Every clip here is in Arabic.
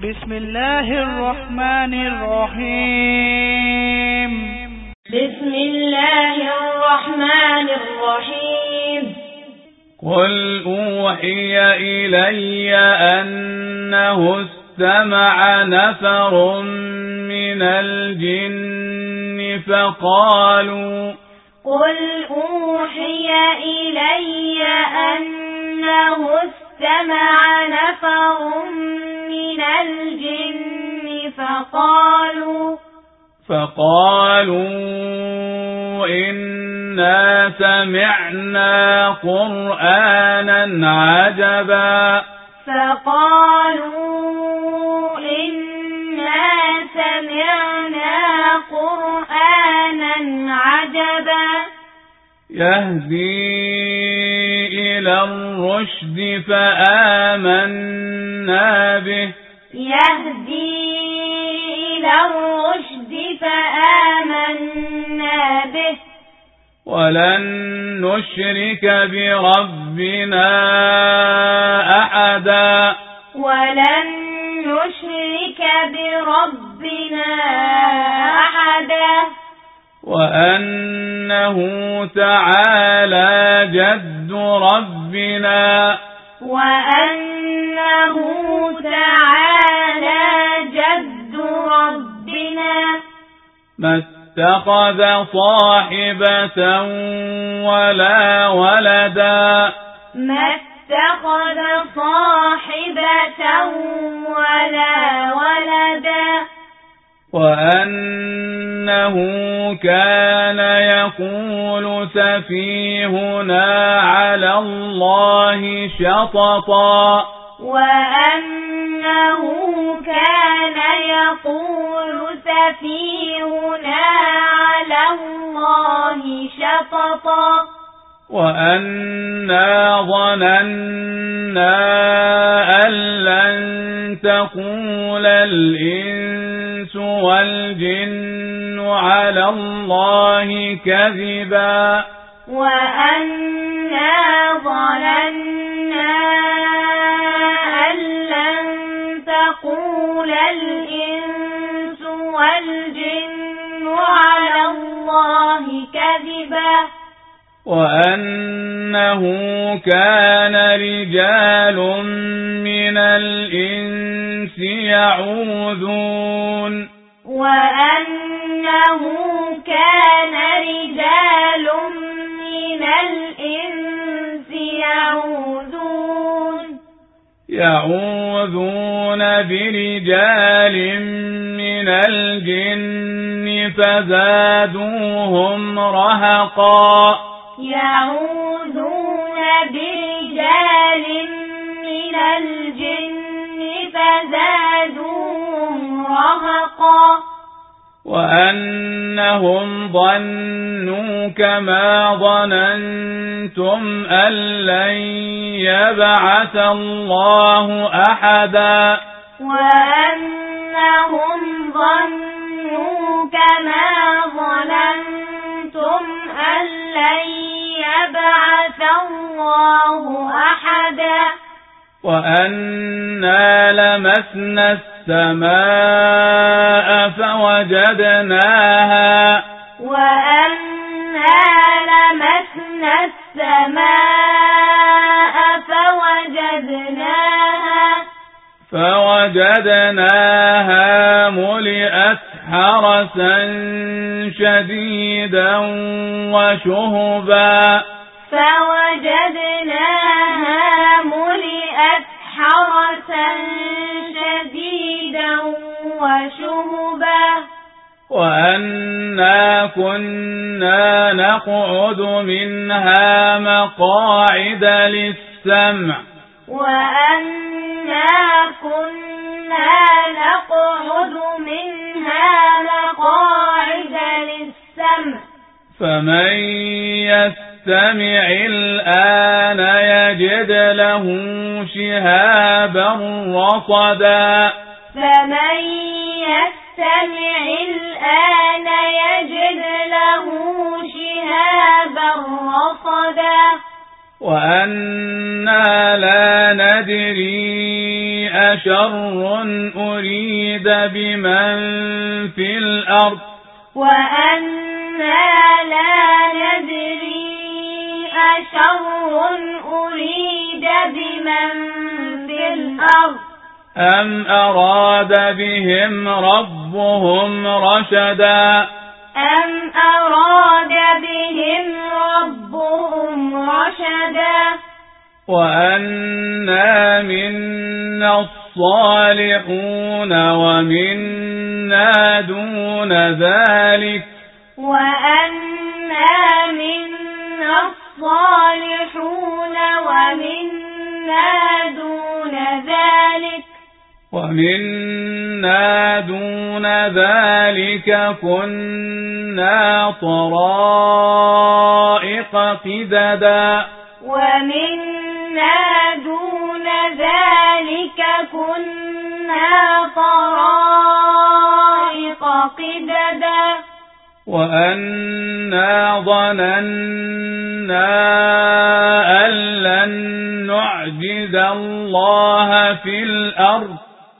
بسم الله الرحمن الرحيم. بسم الله الرحمن الرحيم. قل أوحي إلي أنه استمع نفر من الجن فقالوا قل أوحي إلي أنه استمع فقالوا فقالوا إنا سمعنا قرآنا عجبا فقالوا إنا سمعنا قرآنا عجبا يهدي إلى الرشد فآمنا به يهدي إلى الرشد فآمنا به. ولن نشرك بربنا أحدا. ولن نشرك بربنا أحدا. وأنه تعالى جد ربنا. وأنه ما اتخذ صاحبة ولا ولدا. ما اتخذ صاحبة ولا ولدا. وأنه كان يقول سفيهنا على الله شططا. وأنه كان يقول سفيهنا على الله شططا وأنا ظننا أن لن تقول الإنس والجن على الله كذبا وأنا كذبا وأنه كان رجال من الإنس يعوذون. وأنه كان رجال من الإنس يعوذون. يعوذون برجال من الجن فزادوهم رهقا. يعوذون برجال من الجن فزادوهم رهقا. وأنهم ظنوا كما ظننتم أن لن يبعث الله أحدا وأنهم ظنوا كما ظننتم أن لن يبعث الله أحدا وأنا لمسنا السماء فوجدناها. وأنا لمسنا السماء فوجدناها. فوجدناها ملئت حرسا شديدا وشهبا. فوجدناها ملئت حرسا وشهبا وأنا كنا نقعد منها مقاعد للسمع. وأنا كنا نقعد منها مقاعد للسمع. فمن يستمع الآن يجد له شهابا رصدا. فمن يستمع الآن يجد له شهابا رصدا وأنا لا ندري أشر أريد بمن في الأرض وأنا لا ندري أشر أريد بمن في الأرض أم أراد بهم ربهم رشدا أم أراد بهم ربهم رشدا وأنا منا الصالحون ومنا دون ذلك وأنا منا الصالحون ومنا دون ذلك ومنا دون ذلك كنا طرائق قددا ومنا دون ذلك كنا طرائق قددا وأنا ظننا أن لن نعجز الله في الأرض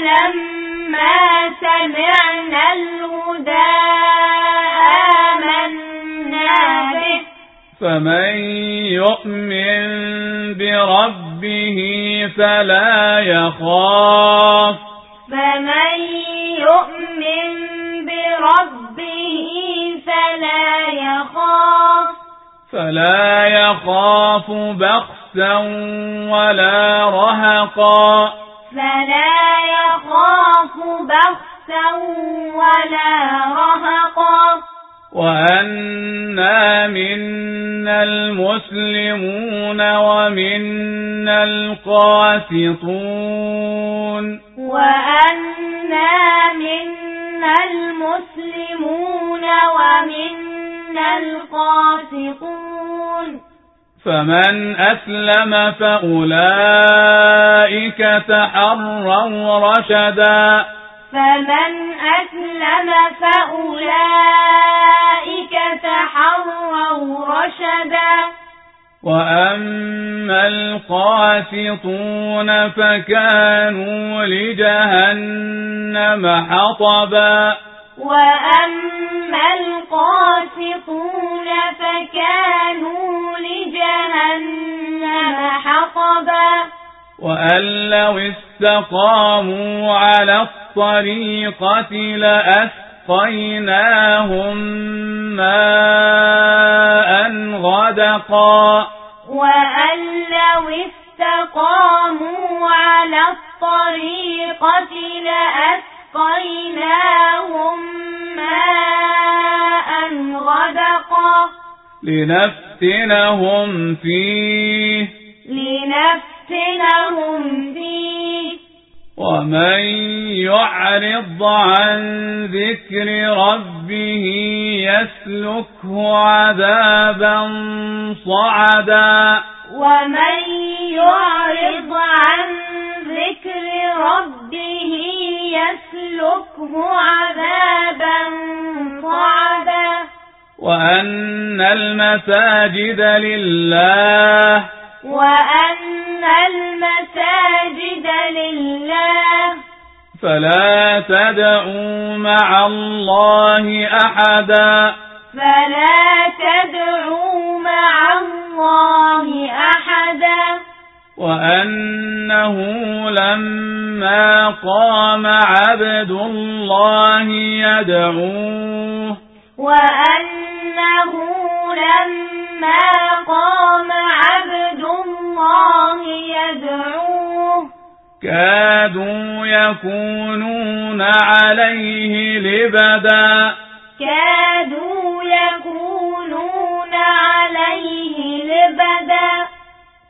لما سمعنا الهدى آمنا به. فمن يؤمن بربه فلا يخاف. فمن يؤمن بربه فلا يخاف. فلا يخاف بخسا ولا رهقا. فلا يخاف بخسا ولا رهقا وأنا منا المسلمون ومنا القاسطون وأنا منا المسلمون ومنا القاسطون فمن أسلم فأولئك تحروا رشدا فمن أسلم فأولئك تحروا رشدا. وأما القاسطون فكانوا لجهنم حطبا. وأما القاسطون فكانوا لجهنم حطبا. وأن لو استقاموا على الطريقة لأسقيناهم ماء غدقا. وأن لو استقاموا على الطريقة لأسقيناهم ماء غدقا. لنفتنهم فيه. لنفتنهم فيه. ومن يعرض عن ذكر ربه يسلكه عذابا صعدا. ومن يعرض عن ذكر ربه يسلكه عذابا صعدا. وأن المساجد لله. وأن المساجد لله. فلا تدعوا مع الله أحدا. فلا تدعوا مع الله أحدا. وأنه لما قام عبد الله يدعوه. وأنه لما قام عبد الله يدعوه كادوا يكونون عليه لبدا كادوا يكونون عليه عبدا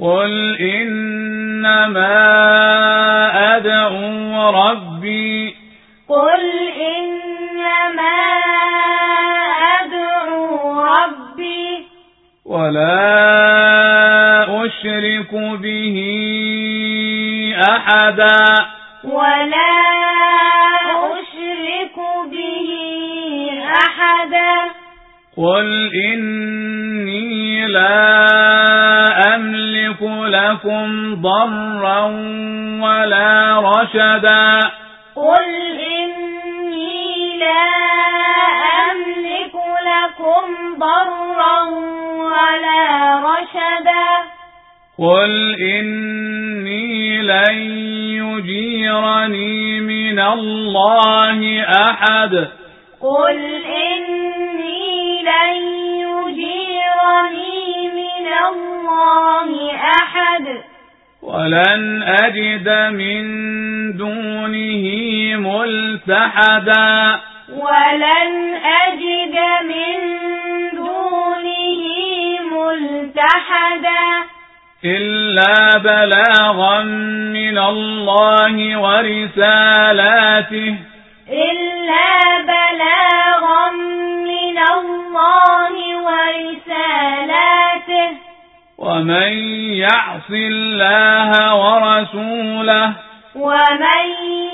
قل إنما ولا أشرك به أحدا. ولا أشرك به أحدا. قل إني لا أملك لكم ضرا ولا رشدا. قل إني لا أملك لكم ضرا ولا رشدا. قل إني لن يجيرني من الله أحد. قل إني لن يجيرني من الله أحد. ولن أجد من دونه ملتحدا. ولن أجد من دونه ملتحدا. إلا بلاغا من الله ورسالاته. إلا بلاغا من الله ورسالاته. ومن يعص الله ورسوله. ومن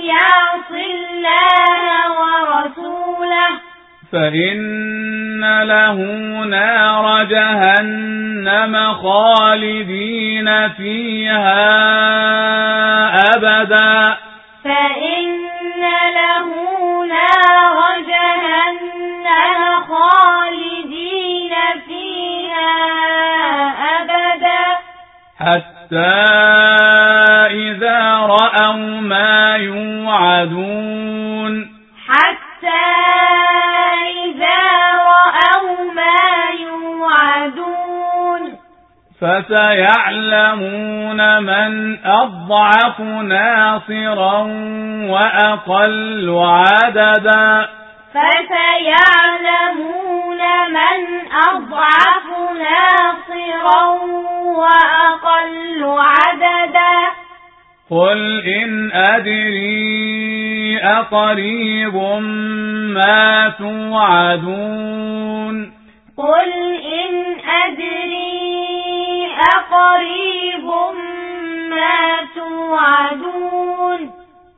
يعص الله ورسوله. فإن له نار جهنم خالدين فيها أبدا. فإن له نار جهنم خالدين فيها أبدا. حتى إذا رأوا ما يوعدون فسيعلمون من أضعف ناصرا وأقل عددا. فسيعلمون من أضعف ناصرا وأقل عددا. قل إن أدري أقريب ما توعدون. قل إن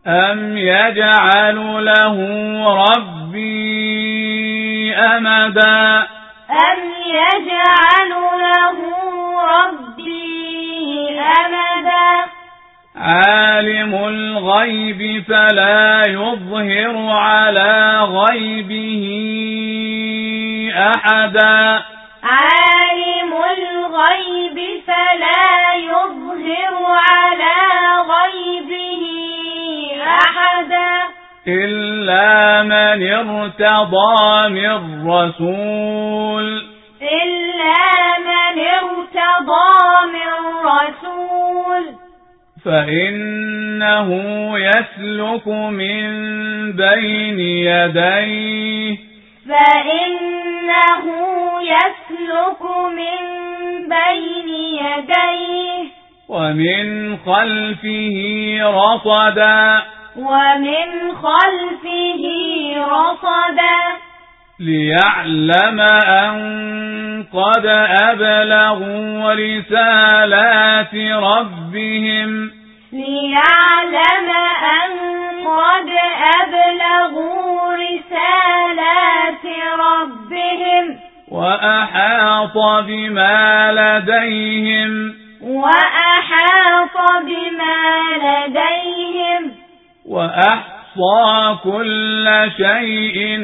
أم يجعل له ربي أمدا أم يجعل له ربي أمدا عالم الغيب فلا يظهر على غيبه أحدا عالم الغيب فلا يظهر على غيبه أحدا إلا من ارتضى من رسول. إلا من ارتضى من رسول. فإنه يسلك من بين يديه. فإنه يسلك من بين يديه. ومن خلفه رصدا. ومن خلفه رصدا. ليعلم أن قد أبلغوا رسالات ربهم. ليعلم أن قد أبلغوا رسالات ربهم. وأحاط بما وأحصى كل شيء